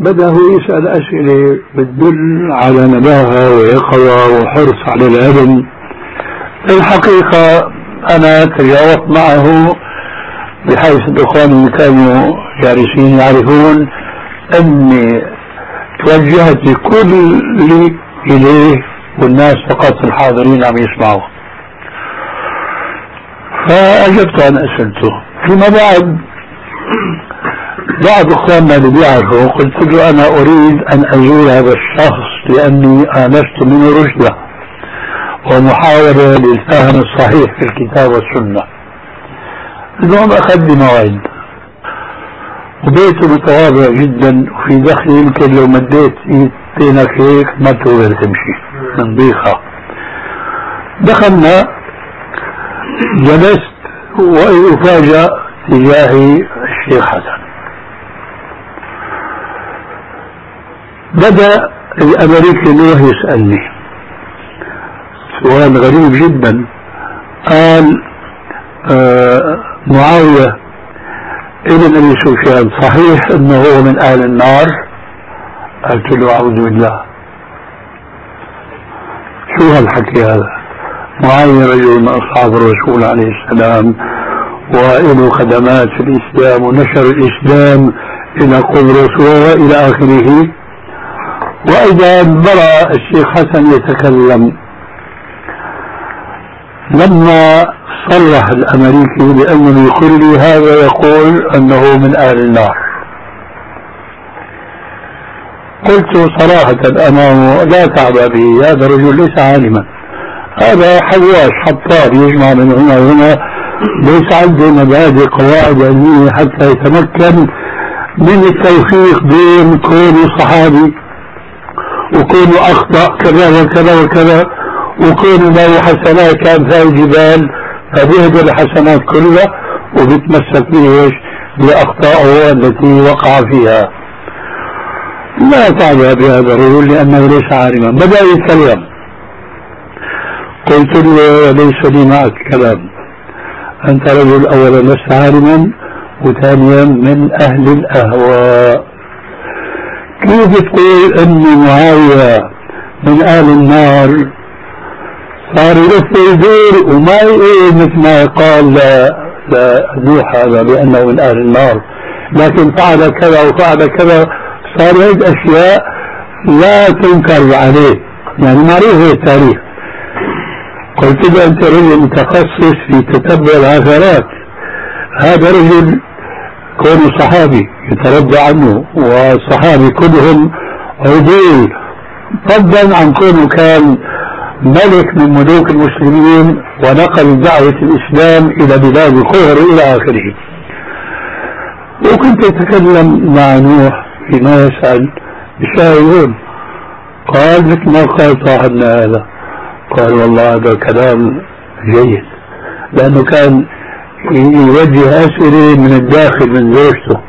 بدأ هو يسأل أسئلة بتدل على نباهة ويقظة وحرص على العلم الحقيقة أنا تجاوبت معه بحيث الإخوان اللي كانوا جالسين يعرفون أني توجهت كل إليه والناس فقط الحاضرين عم يسمعوا. فأجبت عن أسئلته. فيما بعد بعض اخواننا اللي بيعرفوا قلت له أنا أريد أن أزور هذا الشخص لأني آنست منه رشدة ومحاولة للفهم الصحيح في الكتاب والسنة. المهم أخذ لي موعد وبيته متواضع جدا وفي دخل يمكن لو مديت ايدينك هيك ما تقدر تمشي من ضيقه. دخلنا جلست وأفاجأ تجاهي الشيخ حسن بدأ الأمريكي نوح يسألني. سؤال غريب جدا. قال آه معاوية ابن أبي سفيان صحيح أنه هو من أهل النار. قلت له أعوذ بالله. شو هالحكي هذا؟ معاوية رجل من أصحاب الرسول عليه السلام وله خدمات في الإسلام ونشر الإسلام إلى قبرص وإلى آخره. وإذا برأ الشيخ حسن يتكلم لما صرح الأمريكي بأنه كل هذا يقول أنه من أهل النار. قلت صراحة أمامه لا تعبأ به هذا رجل ليس عالما. هذا حواش حطاب يجمع من هنا وهنا ليس عنده مبادئ قواعد علمية حتى يتمكن من التوفيق بين كونه صحابي. وكونه أخطأ كذا وكذا وكذا وكونه له حسنات كان في الجبال فبيهدر الحسنات كلها وبيتمسك بإيش؟ بأخطائه التي وقع فيها. لا تعبأ بهذا الرجل لأنه ليس عالما. بدأ يتكلم. قلت له ليس لي معك كلام. أنت رجل أولا لست عالما وثانيا من أهل الأهواء. كيف تقول أن معاوية من أهل النار؟ صار يلف ويدور وما يقول مثل ما قال لنوح هذا بأنه من أهل النار. لكن فعل كذا وفعل كذا صار هيك أشياء لا تنكر عليه. يعني معروف التاريخ قلت له أنت رجل متخصص في تتبع الآثارات هذا رجل كونه صحابي يتربى عنه والصحابي كلهم عدول. فضلا عن كونه كان ملك من ملوك المسلمين ونقل دعوة الإسلام إلى بلاد الكفر إلى آخره. وكنت أتكلم مع نوح فيما يسأل يشاهدون قال مثل ما قال صاحبنا هذا قال والله هذا كلام جيد لأنه كان يوجه أسئلة من الداخل من زوجته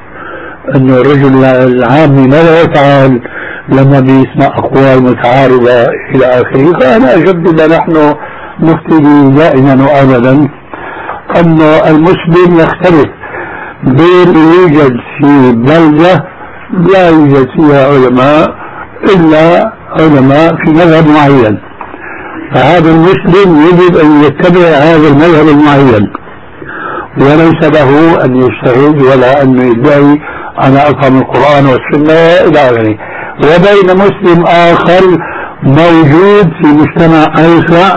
أنه الرجل العامي ماذا يفعل لما بيسمع أقوال متعارضة إلى آخره؟ فأنا إذا نحن نفتي دائما وأبدا أن المسلم يختلف بين يوجد في بلدة لا يوجد فيها علماء إلا علماء في مذهب معين فهذا المسلم يجب أن يتبع هذا المذهب المعين. وليس له أن يجتهد ولا أن يدعي أنا أفهم القرآن والسنة إلى آخره. وبين مسلم آخر موجود في مجتمع أوسع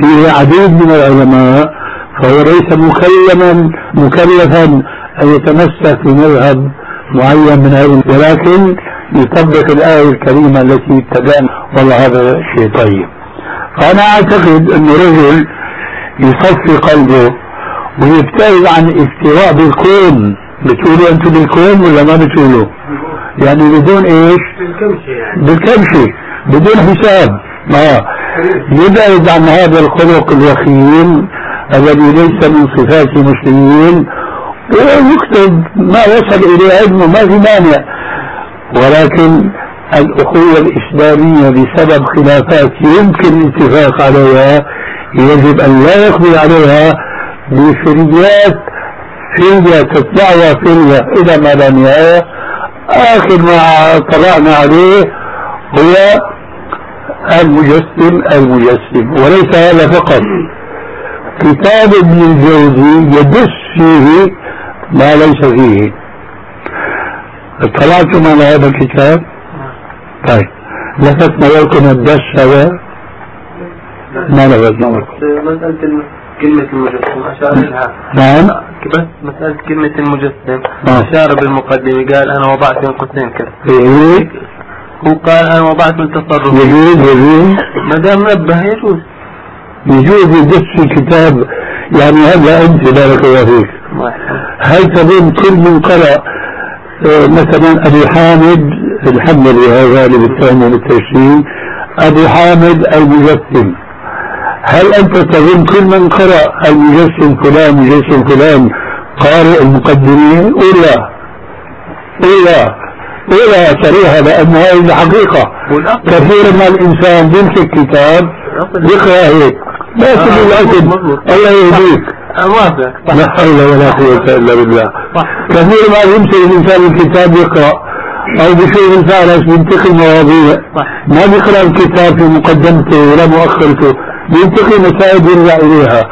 فيه عديد من العلماء فهو ليس مكلما مكلفا أن يتمسك بمذهب معين من علم ولكن يطبق الآية الكريمة التي اتبعنا والله هذا شيء طيب. فأنا أعتقد أنه رجل يصفي قلبه ويبتعد عن افتراء بالكون بتقولوا أنتم بالكون ولا ما بتقولوا؟ يعني بدون إيش؟ بالكمشة يعني. بالكمشة بدون حساب. آه. يبعد عن هذا الخلق الوخيم الذي ليس من صفات المسلمين. ويكتب ما وصل إليه علمه ما في مانع. ولكن الأخوة الإسلامية بسبب خلافات يمكن الاتفاق عليها يجب أن لا يقضي عليها بفريات فرية تتبعها فرية إلى ما لا نهاية آخر ما طلعنا عليه هو المجسم المجسم. وليس هذا فقط. كتاب ابن الجوزي يدس فيه ما ليس فيه. اطلعتم على هذا الكتاب؟ طيب. لفت نظركم الدس هذا؟ ما لفت نظركم. كلمة المجسم. أشار لها نعم. بس مسألة كلمة المجسم. آه. أشار بالمقدمة قال أنا وضعت بين قوسين كذا هو قال أنا وضعت من تصرفي يجوز يجوز ما دام نبه يجوز. يجوز يدس في كتاب يعني هذا أنت بارك الله فيك. هل تظن كل من قرأ آه، مثلا أبو حامد الحنبلي هذا اللي بيتهمه بالتشريع أبو حامد المجسم؟ هل أنت تظن كل من قرأ المجسم فلان مجسم فلان قارئ المقدمين؟ أولى أولى أولى صريحة لأن هذه الحقيقة. كثيرا ما الإنسان بيمسك كتاب يقرأ هيك. ما آه، تقول الأصل مظبوط. الله يهديك. صح. لا حول ولا قوة إلا بالله. كثير ما يمسك الإنسان الكتاب يقرأ أو بشيء الفارس بينتقي مواضيع. ما بيقرأ الكتاب في مقدمته ولا مؤخرته. بينتقي مسائل يرجع إليها.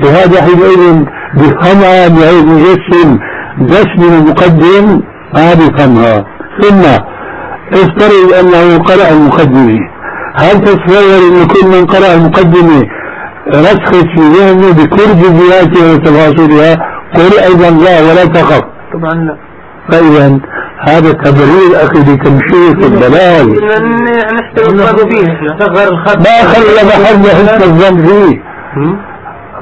لهذا حينئذ بهي المجسم بس من المقدم ما بيفهمها ثم افترض أنه قرأ المقدمة هل تتصور أن كل من قرأ المقدمة رسخت في ذهنه بكل جزئياتها وتفاصيلها قل أيضا لا ولا تخف. طبعا لا. فإذا هذا تبرير أخي لتمشيط الضلال. ما خلى محل حسن الظن فيه؟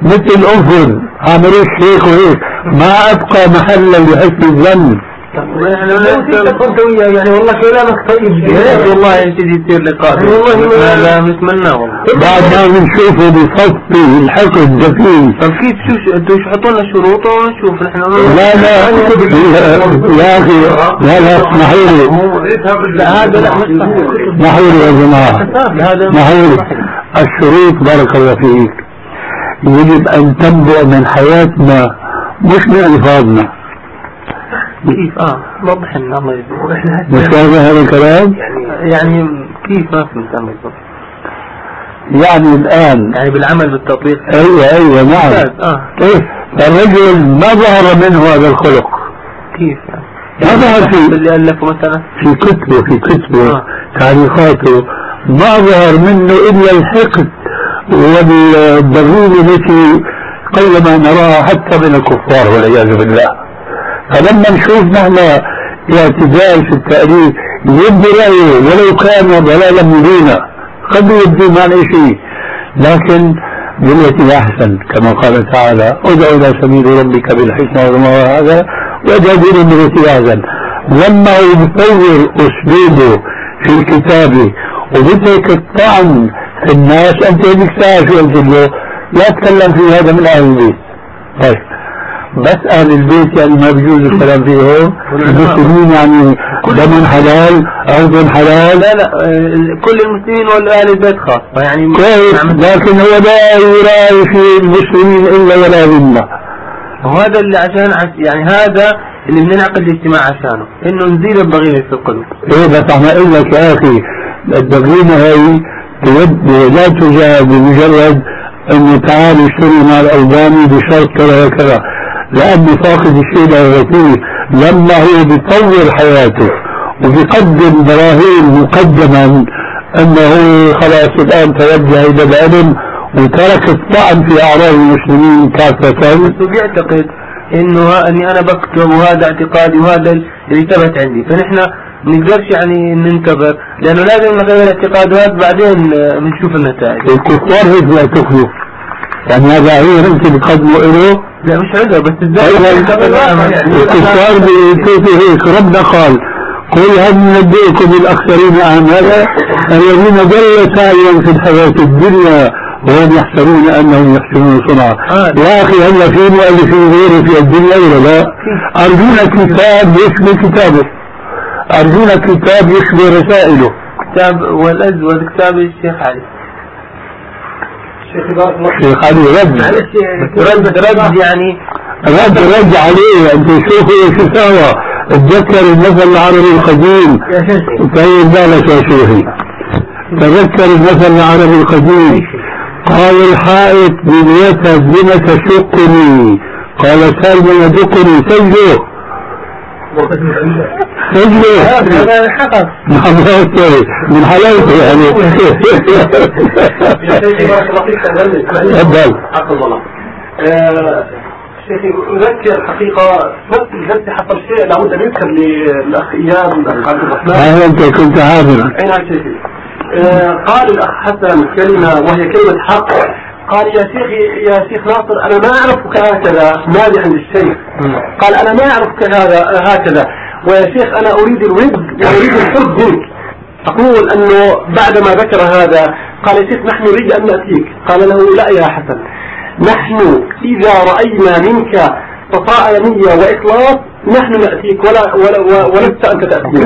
مثل أنفذ عملوا الشيخ وهيك. ما أبقى محلا لحسن الظن. لو كنت وياه يعني والله كلامك طيب يا ريت والله يا سيدي يصير لقاء. والله ما لا نتمنى والله. بعد ما بنشوفه بصفي الحقد دفين طب كيف شو أنتوا يحطوا لنا شروط ونشوف نحن لا لا. يا أخي لا لا اسمحوا لي. لا هذا لا مش صح اسمحوا لي يا جماعة. هذا اسمحوا لي. الشروط بارك الله فيك. يجب أن تنبع من حياتنا مش من ألفاظنا. كيف؟ آه وضح لنا الله يجزيك مش واضح هذا الكلام؟ يعني كيف ما فهمت أنا بالضبط يعني الآن. يعني بالعمل بالتطبيق. أيوة أيوة نعم. ممتاز آه. إيه فالرجل ما ظهر منه هذا الخلق. كيف يعني؟ ما ظهر فيه اللي الفه مثلا؟ في كتبه في كتبه آه. تعليقاته. ما ظهر منه إلا الحقد والضغينة التي قلما نراها حتى من الكفار والعياذ بالله. فلما نشوف نحن اعتدال في التأليف يبدي رأيه ولو كان ضلالا مبينا قد يبدي عليه شيء لكن بالتي أحسن كما قال تعالى ادع إلى سبيل ربك بالحكمة وما هذا وجادل بالتي أحسن. لما هو بيطور أسلوبه في الكتابة وبدك الطعن في الناس أنت بدك ساعة شو قلت له لا تتكلم في هذا من أهل البيت. طيب. بس أهل البيت يعني ما بيجوز الكلام فيهم المسلمين. يعني دم حلال أرض حلال. لا لا كل المسلمين واهل البيت خاصة يعني كويس. لكن هو لا يراعي في المسلمين إلا ولا ذمة. وهذا اللي عشان عش- يعني هذا اللي بننعقد الاجتماع عشانه. إنه نزيل الضغينة في القلوب. إيه بس أنا أقول لك يا أخي الضغينة هي لا تجاب بمجرد أنه تعال اشتري مع الألباني بشرط كذا وكذا. لأنه فاقد الشيء يغطيه لما هو بيطور حياته وبيقدم براهين مقدما أنه خلاص الآن توجه إلى العلم وترك الطعن في أعراض المسلمين كافة. بيعتقد إنه أني أنا بكتب وهذا اعتقادي وهذا اللي ثبت عندي. فنحن نقدرش يعني ننتظر لأنه لازم نغير الاعتقادات بعدين بنشوف النتائج. الكفار هيك لا تخلف يعني هذا عذر أنت بتقدمه إله لا مش عذر بس إزاي؟ أعمى يعني الكفار بيشوفوا هيك ربنا قال قل هل ننبئكم بالأخسرين أعمالا الذين ضل سعيا في الحياة الدنيا وهم يحسبون أنهم يحسنون صنعا. آه. يا أخي هل في مؤلفين غيره في الدنيا ولا لا؟ أرجونا كتاب يشبه كتابه. أرجونا كتاب يشبه رسائله. كتاب والازود كتاب الشيخ علي شيخ علي رد. رد رد يعني رد رد عليه. أنت شوفوا شو سوى تذكر المثل العربي القديم. طيب بالك يا شيخي. تذكر المثل العربي القديم. قال الحائط بنيتها بما تشقني. قال سلم يدقني سجده هذا حقق نعم من حلاوته يعني تفضل الله شيخي اذكر حقيقه نفس الجلسه حصل شيء لابد ان يذكر للاخ اياد والاخ عبد الرحمن ها انت كنت حاضرا اي نعم شيخي آه، قال الاخ حسن كلمه وهي كلمه حق قال يا شيخي يا شيخ ناصر أنا ما أعرفك هكذا. ماذا عند الشيخ. قال أنا ما أعرفك هذا هكذا. ويا شيخ أنا أريد الود واريد الحب منك. أقول أنه بعدما ذكر هذا قال يا شيخ نحن نريد أن نأتيك. قال له لا يا حسن. نحن إذا رأينا منك تطاعنية وإخلاص نحن نأتيك ولا ولا ولست أنت تأتينا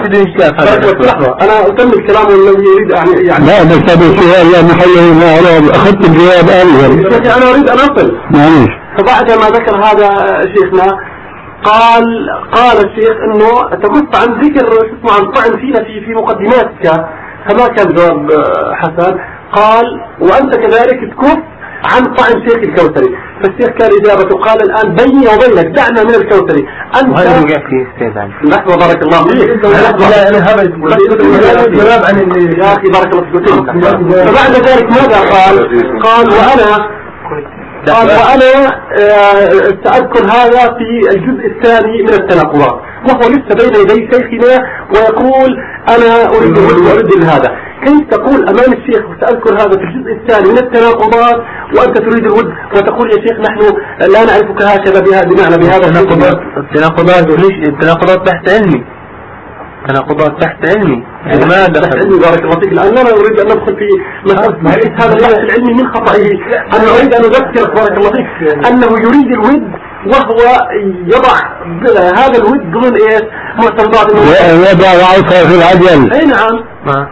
أنا أكمل كلامه الذي يريد يعني يعني لا بس هذا السؤال لا محله ما أراد أخذت الجواب أول. أنا أريد أن أصل معلش فبعد ما ذكر هذا شيخنا قال قال الشيخ إنه تبص عن ذكر شو اسمه عن طعن فينا في في مقدماتك. فما كان جواب حسن. قال وأنت كذلك تكف عن طعن شيخ الكوثري. فالشيخ كان اجابته قال الآن بيني وبينك دعنا من الكوثري. أنت لحظه بارك الله فيك. يا أخي بارك الله فيك. فبعد ذلك ماذا قال؟ قال وأنا قال وأنا آه، ساذكر هذا في الجزء الثاني من التناقضات. وهو لسه بين يدي شيخنا ويقول أنا اريد أريد هذا كيف تقول أمام الشيخ وساذكر هذا في الجزء الثاني من التناقضات وأنت تريد الود وتقول يا شيخ نحن لا نعرفك هكذا بهذا بمعنى بهذا التناقضات التناقضات التناقضات تحت علمي. تناقضات تحت علمي. لماذا تحت علمي بارك الله فيك. الآن لا نريد أن ندخل في مسألة هذا البحث العلمي من خطئه. أنا أريد أن أذكرك بارك الله فيك أنه يريد الود وهو يضع هذا الود ضمن إيش؟ معترضات ويضع عصا في العجل. أي نعم.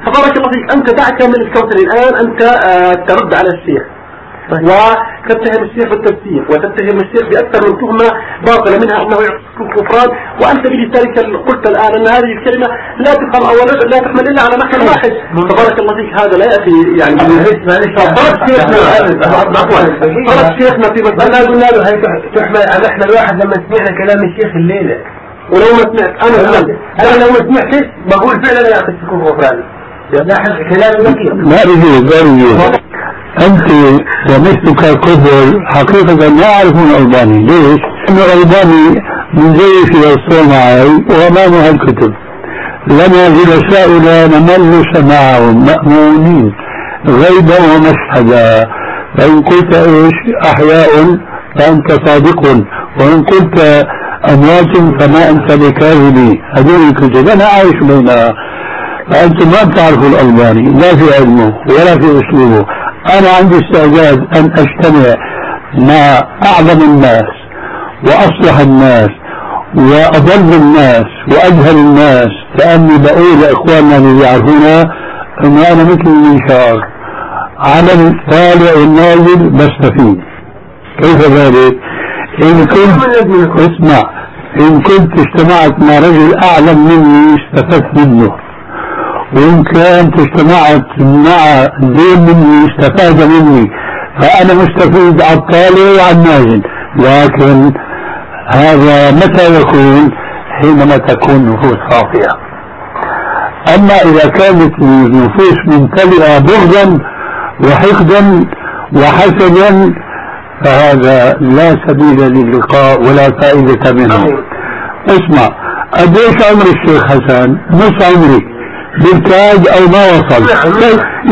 تبارك الله فيك انت دعك من الكوثر الان انت آه، ترد على الشيخ وتتهم الشيخ بالتفسير وتتهم الشيخ باكثر من تهمه باطله منها انه يعطيك الكفران وانت بلسانك قلت الان ان هذه الكلمة لا تفهم أو لا تحمل الا على معنى واحد تبارك الله فيك هذا لا ياتي يعني فرق شيخنا فرق شيخنا في مساله قلنا له هي تحمل على إحنا الواحد لما سمعنا كلام الشيخ الليلة ولو ما سمعت. أنا أنا لو ما سمعتش بقول فعلا يعطيك الكفران كلام لا رجل لا رجل أنت ومثلك كفر حقيقة لا يعرفون الألباني ليش؟ لأن الألباني من زي في الصومعي وأمامها الكتب. لنا جلساؤنا نمل سماعهم مأمونين غيبا ومشهدا فإن قلت إيش؟ أحياء فأنت صادق. وإن قلت أموات فما أنت بكاذب هذول الكتب أنا عايش بينها فأنتم ما بتعرفوا الألباني لا في علمه ولا في أسلوبه. أنا عندي استعداد أن أجتمع مع أعظم الناس وأصلح الناس وأضل الناس وأجهل الناس لأني بقول لإخواننا اللي يعرفونا أنه أنا مثل المنشار على الطالع والنازل بستفيد كيف ذلك؟ إن كنت اسمع إن كنت اجتمعت مع رجل أعلم مني استفدت منه. وإن كانت اجتمعت مع دين مني استفاد مني. فأنا مستفيد على الطالع وعلى النازل لكن هذا متى يكون؟ حينما تكون نفوس صافية. أما إذا كانت النفوس ممتلئة بغضا وحقدا وحسدا فهذا لا سبيل للقاء ولا فائدة منه. اسمع قديش عمر الشيخ حسن؟ نص عمري. بالكاد أو ما وصل؟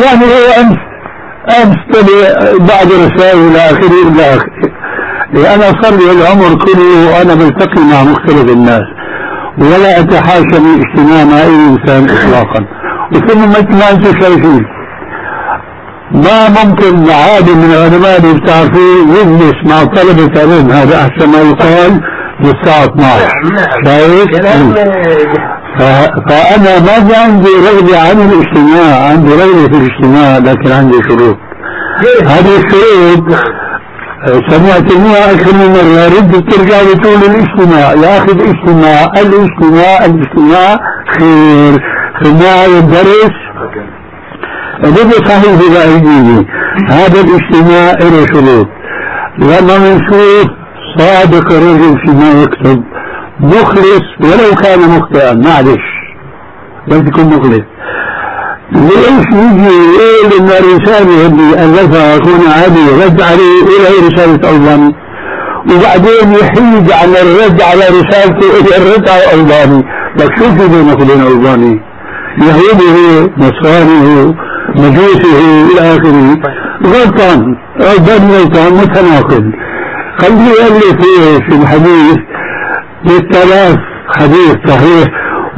يعني هو أمس أمس بعض رسائل إلى آخره إلى آخره. أنا صار لي العمر كله وأنا بلتقي مع مختلف الناس. ولا أتحاشى من اجتماع مع أي إنسان اطلاقا. وثم مثل ما أنتم شايفين ما ممكن عادي من العلماء اللي بتعرفيه يجلس مع طلبة علم هذا أحسن ما يقال للساعة 12 شايف؟ فأنا ما عندي رغبة عن الاجتماع عندي رغبة في الاجتماع لكن عندي شروط. هذه الشروط سمعتنيها أكثر من مرة رد بترجع بتقول الاجتماع. يا أخي الاجتماع الاجتماع الاجتماع خير. خلنا الدرس بدي صحيح إذا أيديني هذا الاجتماع له شروط. لما بنشوف صادق الرجل فيما يكتب. مخلص ولو كان مخطئا. معلش. لازم يكون مخلص. ليش يجي يقول إن الرسالة اللي ألفها اخونا علي رد عليه إلى رسالة ألباني؟ وبعدين يحيد على الرد على رسالته إلى الرد على ألباني. لك شو في بينك وبين ألباني؟ يهودي هو نصراني هو. مجوسي هو إلى آخره. غلطان الباني غلطان متناقض. خليه يألف في الحديث 6000 حديث صحيح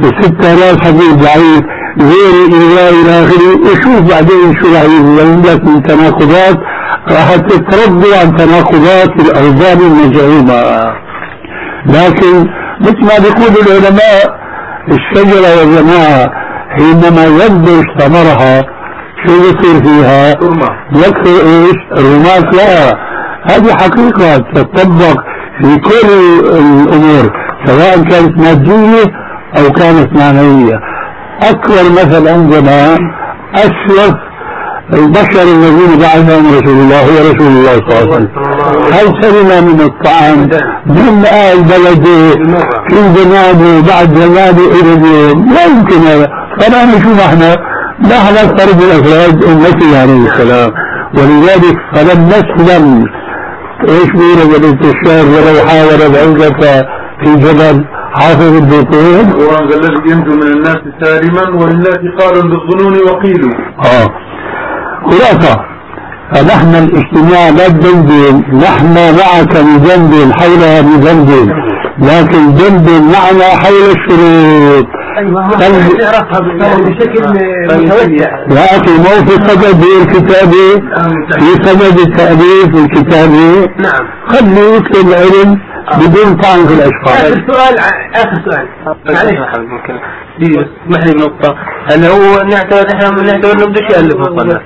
و6000 حديث ضعيف غير الإيواء إلى آخره. وشوف بعدين شو راح ينزل من تناقضات راح تتردوا عن تناقضات الأوزان المزعومة لكن مثل ما بيقول العلماء الشجرة والجماعة حينما يبدو ثمرها شو يصير فيها؟ يكثر إيش؟ الرماة لا. هذه حقيقة تطبق في كل الأمور سواء كانت مادية أو كانت معنوية. أكبر مثل عندنا أشرف البشر الذين بعثهم رسول الله هو رسول الله صلى الله عليه وسلم. هل سلم من الطعام من آل بلده في زمانه بعد زمانه إلى اليوم؟ لا يمكن هذا. فنحن شو نحن نحن فرد الأفراد أمته عليه السلام ولذلك فلم نسلم إيش بيقولوا بالانتشار ولو حاول بعزة في جبل حافظ البطون القرآن قال الذي ينجو من الناس سالما وللناس قال بالظنون وقيلوا آه. خلاصة. فنحن الاجتماع لا تدندن نحن معك بذنب حولها بذنب لكن ذنب معنا حول الشروط. أيوه. تعرفها بشكل متوسع يا أخي مو في صدد الكتابة في صدد التأليف الكتابة نعم. خلي يكتب علم بدون طعن في الأشخاص. آخر سؤال آخر سؤال. معلش ممكن دي بس اسمح لي بنقطة هل هو نعتبر إحنا نعتبر انه بدوش يألف مصنف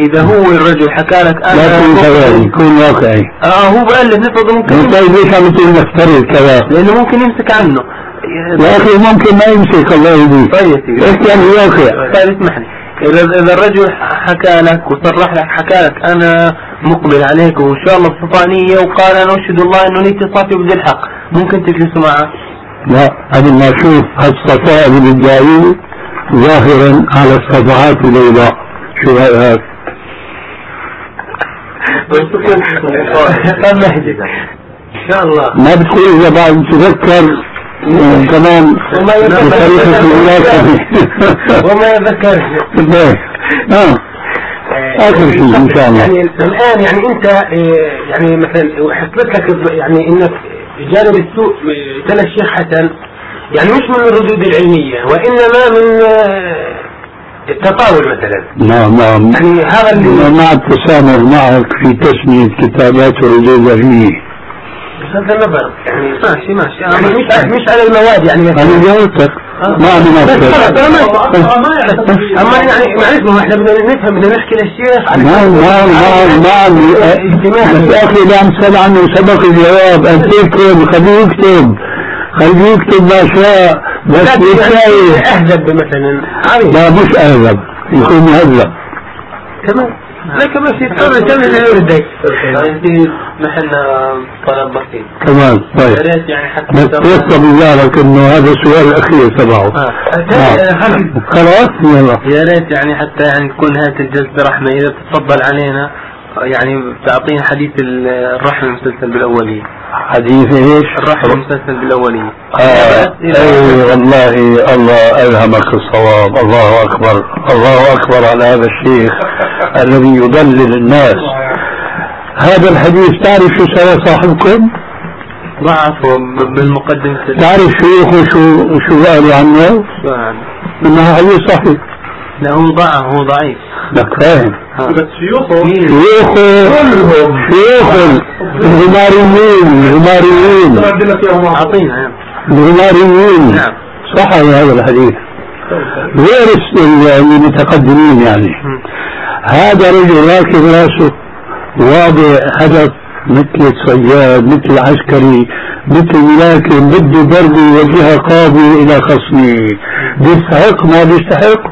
إذا هو الرجل حكى لك لا أنا تكون كذلك يكون واقعي. آه هو بألف نفرض ممكن طيب ليش عم تقول نفترض كذا؟ لأنه ممكن يمسك عنه. يا أخي ممكن ما يمسك الله يهديك طيب يا سيدي. احكي عن الواقع طيب اسمح لي إذا الرجل حكى لك وصرح لك حكى لك أنا مقبل عليك وإن شاء الله بصفانية وقال أنا أشهد الله أنه نيتي صافي وبدي الحق. ممكن تجلسوا معه؟ لا أنا ما أشوف هالصفاء الإبداعية ظاهرا على الصفحات البيضاء. شو نحجز إن شاء الله. ما بتقول إذا بعد تذكر كمان وما يتذكر- وما يذكر. آه. آخر شيء إن شاء الله. يعني الآن يعني أنت آه، يعني مثلا حصلت لك يعني إنك جانب السوء تلا الشيخ حسن يعني مش من الردود العلمية وإنما من آه، التطاول مثلا. نعم نعم. يعني هذا اللي مع التسامح معك في تسمية كتابات الردود العلمية بغض النظر يعني ماشي ماشي. يعني مش مش على المواد يعني. مثلا أنا جاوبتك. ما أنا ما بس أما يعني معلش ما إحنا بدنا نفهم بدنا نحكي للشيخ عن نعم نعم نعم نعم. بس أخي عم تسال عنه سبق الجواب. أنت اكتب خليه يكتب خليه يكتب ما شاء بس يتشايف اهذب مثلا. لا مش اهذب يكون مهذب. تمام. كمان في طبعا كمان اللي يردك طيب محلنا طلب بسيط. كمان يا طيب ريت يعني حتى بس توصل بذلك إنه هذا السؤال الأخير تبعه. آه. نعم. خلاص. يلا. يا ريت يعني حتى يعني تكون نهاية الجلسة رحمة. إذا تتفضل علينا. يعني تعطينا حديث الرحم المسلسل بالأولية حديث إيش؟ الرحم المسلسل بالأولية آه أي والله الله ألهمك الصواب. الله أكبر. الله أكبر على هذا الشيخ الذي يضلل الناس. هذا الحديث تعرف شو سوى صاحبكم؟ ضعفه ب- بالمقدمة. تعرف شيوخه شو شو قالوا عنه؟ يعني إنه حديث صحيح. لا هو ضعف هو ضعيف. فاهم بس شيوخه مين؟ شيوخه شيوخ الغماريين الغماريين. الغماريين نعم. صح هذا الحديث غير المتقدمين يعني هذا رجل راكب راسه واضع هدف مثل الصياد مثل العسكري مثل الملاكم بده ضربه يوجهها قاضي إلى خصمه بيستحق ما بيستحق.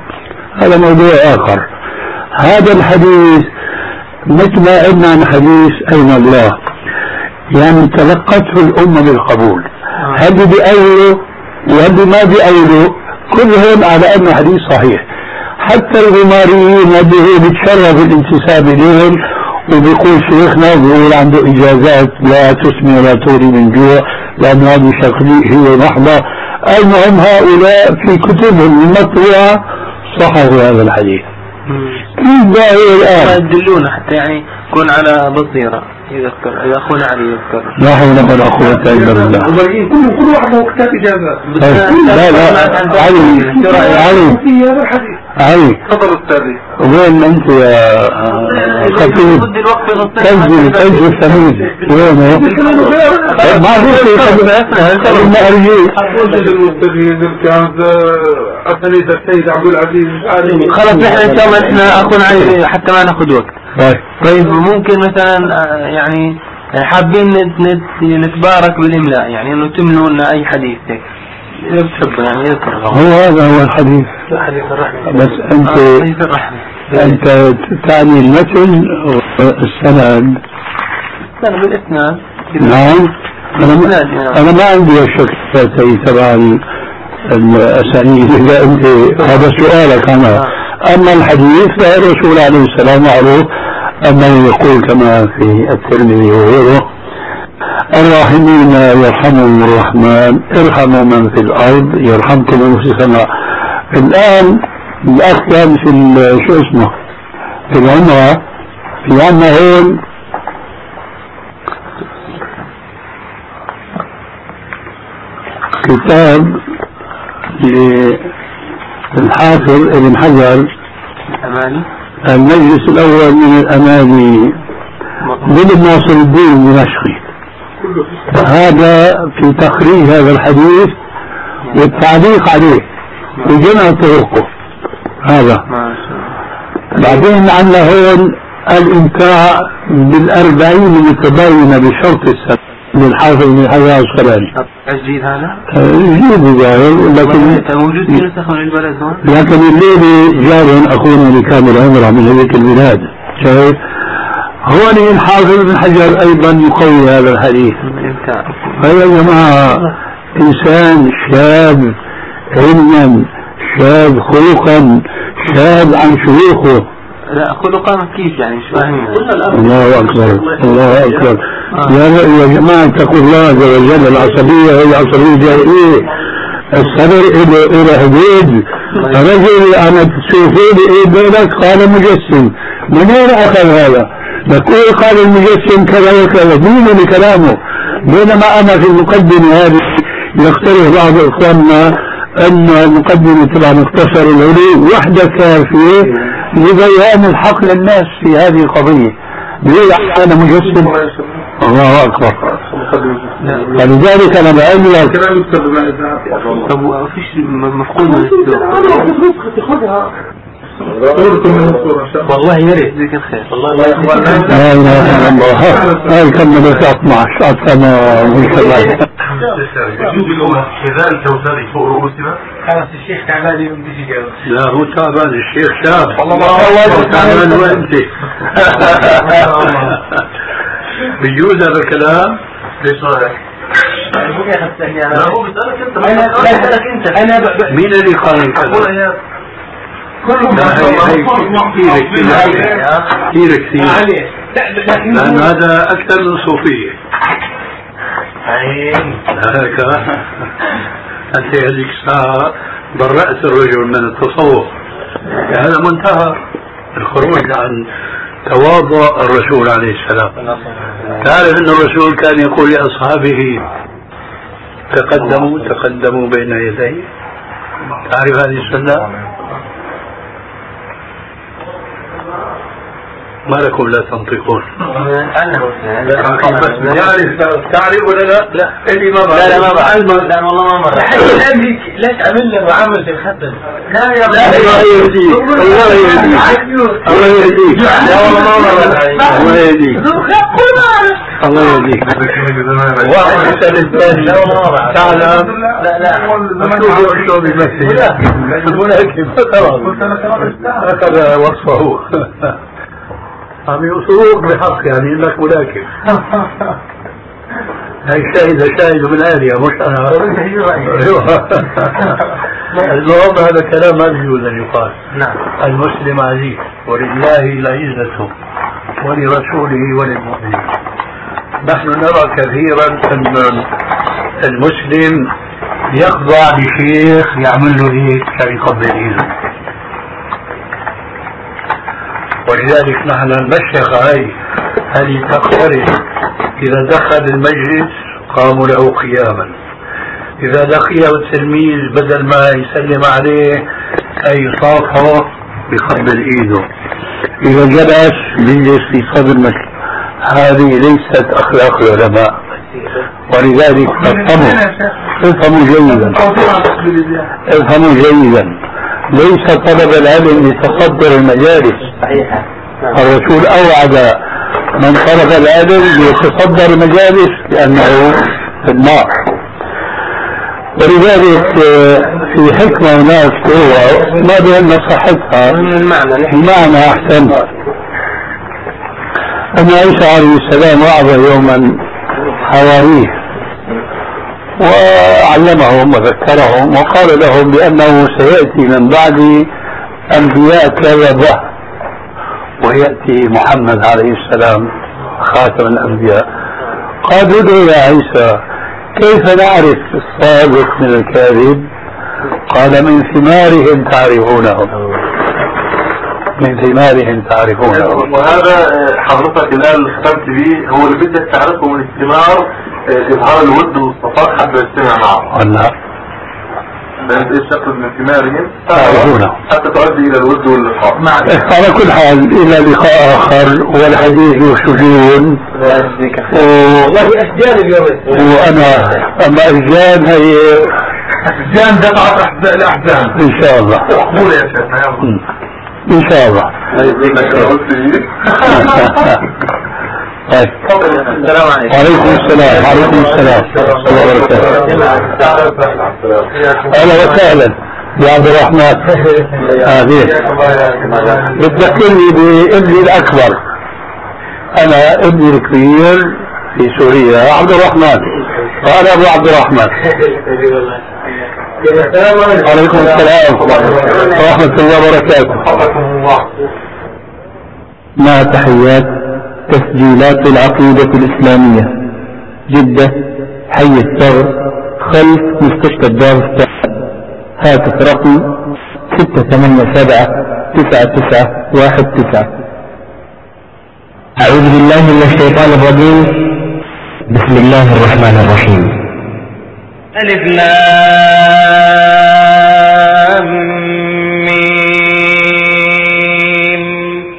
هذا موضوع آخر. هذا الحديث مثل ما قلنا عن حديث أين الله؟ يعني تلقته الأمة بالقبول. هل بيأولوا وهل ما بيأولوا كلهم على انه حديث صحيح. حتى الغماريين اللي هو بيتشرف الانتساب إليهم وبيقول شيخنا بيقول عنده إجازات لا تسمي ولا تغني من جوع لأن هذه شكلي هي محضه المهم هؤلاء في كتبهم المطبوعة صححوا هذا الحديث. كيف ظاهر الان يدلونا حتى يعني يكون على بصيره يذكر اذا اخونا علي يذكر لا حول ولا قوه الا بالله كل كل واحد له كتاب اجازات لا لا علي علي علي تفضل استاذي وين انت يا خطيب سجل سجل سميد وينه؟ ما في خلينا ارجيك المستفيد كانت اسانيد السيد عبد العزيز خلاص نحن ان شاء الله نحن اخونا علي حتى ما ناخذ وقت طيب طيب ممكن مثلا آه، يعني حابين نت- نت- نتبارك بالاملاء يعني انه تملوا لنا اي حديث هو هذا هو الحديث. بس انت الرحمة. أنت تعني المتن والسند. استنى بالاسناد نعم. أنا ما, أنا ما عندي الشك تبع ال- الأسانيد. إذا انت هذا سؤالك أنا. أما الحديث فالرسول عليه السلام معروف انه يقول كما في الترمذي وغيره الراحمين يرحمهم الرحمن ارحموا من في الأرض يرحمكم من في السماء الآن الاخ كان في شو اسمه؟ في العمرة في عنا هون. كتاب للحافظ ابن حجر. اماني المجلس الأول من الأماني. بن ناصر الدين الدمشقي هذا في تخريج هذا الحديث والتعليق عليه وجمع طرقه. هذا. بعدين عندنا هون الامتاع بالأربعين المتباينة بشرط السنة للحافظ من حجر العسقلاني الجديد هذا؟ جديد ظاهر لكن موجود في نسخ من البلد؟ هون لكن الليلة جار أخونا لكامل عمره من هذيك البلاد. شايف؟ هون الحافظ بن حجر أيضا يقوي هذا الحديث. فيا جماعة إنسان شاب علما شاب خلقا شاب عن شيوخه. لا خلقا كيف يعني؟ مش فاهم الله أكبر الله أكبر. يا يا جماعة اتقوا الله عز وجل العصبية هي عصبية جاهلية. الصبر إلى إلى حدود. رجل أنا تشوفين إيه بينك قال مجسم. من وين أخذ هذا؟ نقول قال المجسم كذا وكذا. مين اللي كلامه؟ بينما أنا في المقدمة هذه يقترح بعض إخواننا أن المقدمة تبع مختصر العلوم وحدة كافية لبيان الحق للناس في هذه القضية. بيقول أنا مجسم. الله أكبر. فلذلك أنا بقول لك كلام يكتب طب وفيش م- مفقود. الله والله يا ريت. ذيك الخير. والله لا إله إلا الله. هاي كملت 12 أنا من كمان كذلك وسادي فوق رؤوسنا؟ خلاص الشيخ تعبان يوم بيجي جاوب لا هو تعبان. الشيخ شاب. الله تعبان وأنت بيجوز هذا الكلام؟ ليش رايك؟ لا هو بيسألك أنت. أنا بسألك أنت. أنا مين اللي قال هي هي كثير كثير لأن هذا أكثر من صوفية هيك أنت هذيك الساعة برأت الرجل من التصوف. هذا منتهى الخروج عن تواضع الرسول عليه السلام. تعرف أن الرسول كان يقول لأصحابه تقدموا تقدموا بين يديه تعرف هذه السنة؟ ما لكم لا تنطقون. يعني تعرف ولا لا؟ لا. اللي ما لا لا ما بعرف لا والله ما مر الان هيك ليش عمل لنا وعمل في الخطر لا يا الله يهديك. الله يهديك. الله يهديك. لا والله ما مر الله يهديك. الله يهديك. واحد يسأل الثاني لا والله ما بعرف. تعلم لا لا. شوفوا شو بيمثل خلاص هكذا وصفه. عم يوصلوك بحق يعني إنك ملاكم. هاي شاهد شاهد من آلية مش أنا المهم هذا كلام ما بيجوز أن يقال. نعم. المسلم عزيز ولله العزة ولرسوله وللمؤمنين. نحن نرى كثيرا أن المسلم يخضع لشيخ يعمل له هيك كان يقبل ايده ولذلك نحن المشيخة هاي هذه تقترب إذا دخل المجلس قاموا له قياما. إذا لقيه التلميذ بدل ما يسلم عليه أي صافحه بقبل إيده. إذا جلس بيجلس في صدر المجلس. هذه ليست أخلاق العلماء. ولذلك افهموا. افهموا جيدا. افهموا جيدا. ليس طلب العلم لتصدر المجالس. صحيح. الرسول أوعد من طلب العلم ليتصدر المجالس لأنه في النار. ولذلك آه، في حكمة هناك هو ما بأن صحتها المعنى أحسن. أن عيسى عليه السلام وعظ يوما حواريه. وعلمهم وذكرهم وقال لهم بأنه سيأتي من بعد أنبياء كذبة ويأتي محمد عليه السلام خاتم الأنبياء. قالوا له يا عيسى كيف نعرف الصادق من الكاذب؟ قال من ثمارهم تعرفونهم من ثمارهم تعرفونهم وهذا حضرتك الان ختمت به. هو اللي بدك تعرفه من الثمار اظهار الود والصفاء حتى يجتمع معه. ولا فانت إيش تقصد من ثمارهم؟ تعرفونه حتى تؤدي إلى الود واللقاء على كل حال إلى لقاء آخر والحديث شجون. والله أشجان اليوم. وأنا أما أجان هي جان دفعت الاحزان إن شاء الله. قول يا شيخ. إن شاء الله. طيب. السلام عليكم. وعليكم السلام. وعليكم السلام. ورحمة الله وبركاته أهلا وسهلا. يا عبد الرحمن. هذه بتذكرني بابني الأكبر. أنا ابني الكبير في سوريا. عبد الرحمن. وأنا أبو عبد الرحمن. وعليكم السلام. ورحمة الله وبركاته. مع تحيات تسجيلات العقيدة الإسلامية. جدة حي الثغر خلف مستشفى الدار السعد هاتف رقم ستة ثمانية سبعة تسعة تسعة واحد تسعة. أعوذ بالله من الشيطان الرجيم. بسم الله الرحمن الرحيم. ألف لام.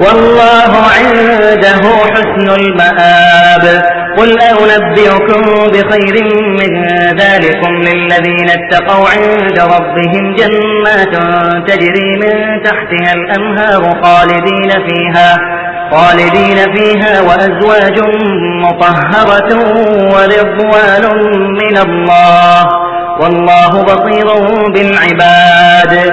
والله عنده حسن المآب. قل أنبئكم بخير من ذلكم للذين اتقوا عند ربهم جنات تجري من تحتها الأنهار خالدين فيها خالدين فيها وأزواج مطهرة ورضوان من الله. والله بصير بالعباد.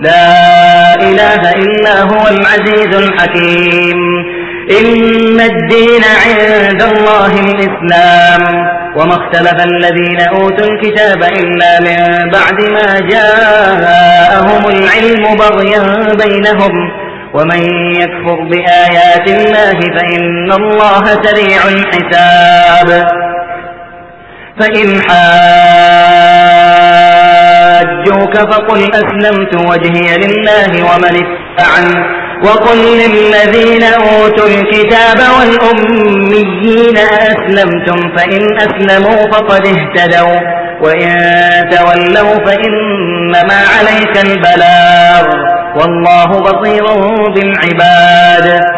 لا إله إلا هو العزيز الحكيم. إن الدين عند الله الإسلام. وما اختلف الذين أوتوا الكتاب إلا من بعد ما جاءهم العلم بغيا بينهم. ومن يكفر بآيات الله فإن الله سريع الحساب. فإن حاجوك فقل أسلمت وجهي لله ومن اتبعني. وقل للذين أوتوا الكتاب والأميين أسلمتم فإن أسلموا فقد اهتدوا. وإن تولوا فإنما عليك البلاغ. والله بصير بالعباد.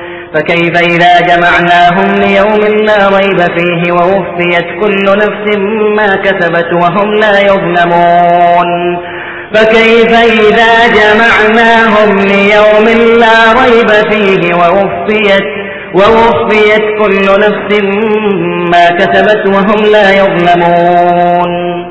فكيف إذا جمعناهم ليوم لا ريب فيه ووفيت كل نفس ما كسبت وهم لا يظلمون فكيف إذا جمعناهم ليوم لا ريب فيه ووفيت ووفيت كل نفس ما كسبت وهم لا يظلمون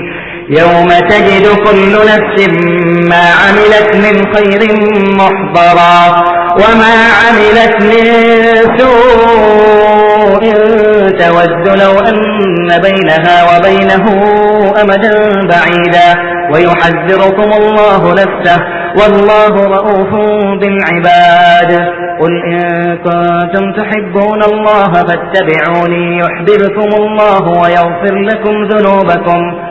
يوم تجد كل نفس ما عملت من خير محضرا وما عملت من سوء تود لو أن بينها وبينه أمدا بعيدا ويحذركم الله نفسه والله رؤوف بالعباد قل إن كنتم تحبون الله فاتبعوني يحببكم الله ويغفر لكم ذنوبكم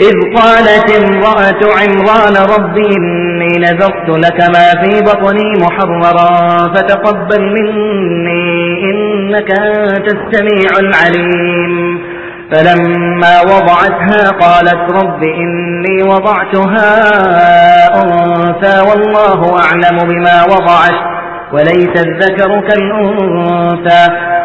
إذ قالت امرأة عمران رب إني نذرت لك ما في بطني محررا فتقبل مني إنك أنت السميع العليم. فلما وضعتها قالت رب إني وضعتها أنثى والله أعلم بما وضعت وليس الذكر كالأنثى.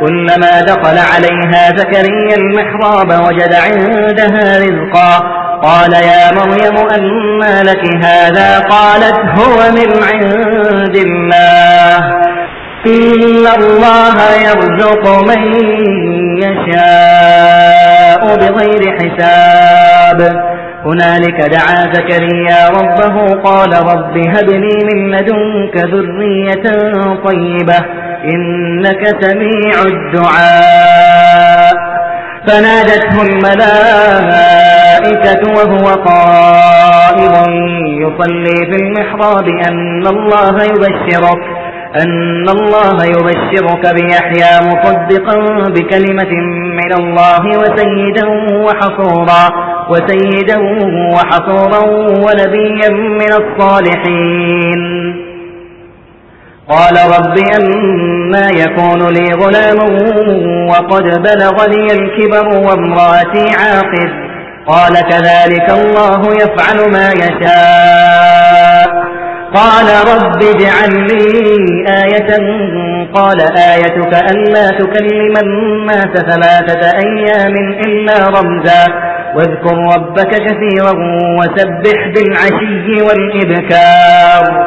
كلما دخل عليها زكريا المحراب وجد عندها رزقا قال يا مريم أنى لك هذا قالت هو من عند الله إن الله يرزق من يشاء بغير حساب هنالك دعا زكريا ربه قال رب هب لي من لدنك ذرية طيبة إنك سميع الدعاء. فنادته الملائكة وهو قائم يصلي في المحراب. أن الله يبشرك أن الله يبشرك بيحيى مصدقا بكلمة من الله وسيدا وحصورا وسيدا وحصورا ونبيا من الصالحين. قال رب أنا يكون لي غلام وقد بلغني الكبر وامرأتي عاقر. قال كذلك الله يفعل ما يشاء. قال رب اجعل لي آية. قال آيتك ألا تكلم الناس ثلاثة أيام إلا رمزا. واذكر ربك كثيرا وسبح بالعشي والإبكار.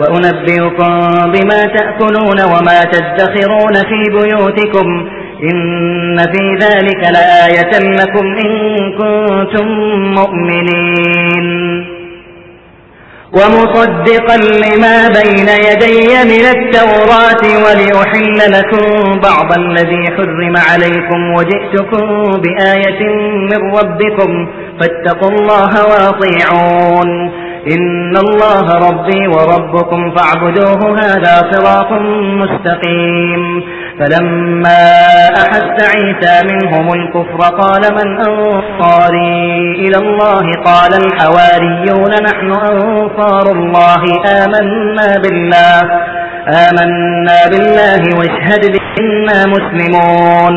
وأنبئكم بما تأكلون وما تدخرون في بيوتكم إن في ذلك لآية لكم إن كنتم مؤمنين. ومصدقا لما بين يدي من التوراة ولأحل لكم بعض الذي حرم عليكم وجئتكم بآية من ربكم فاتقوا الله وأطيعون. إن الله ربي وربكم فاعبدوه هذا صراط مستقيم. فلما أحس عيسى منهم الكفر قال من أنصاري؟ إلى الله قال الحواريون نحن أنصار الله. آمنا بالله آمنا بالله واشهد بإنا مسلمون.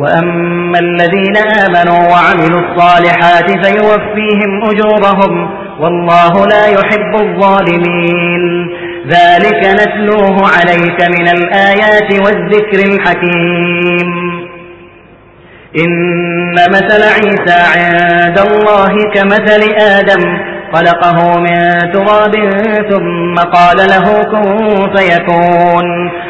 وأما الذين آمنوا وعملوا الصالحات فيوفيهم أجورهم والله لا يحب الظالمين. ذلك نتلوه عليك من الآيات والذكر الحكيم. إن مثل عيسى عند الله كمثل آدم خلقه من تراب ثم قال له كن فيكون.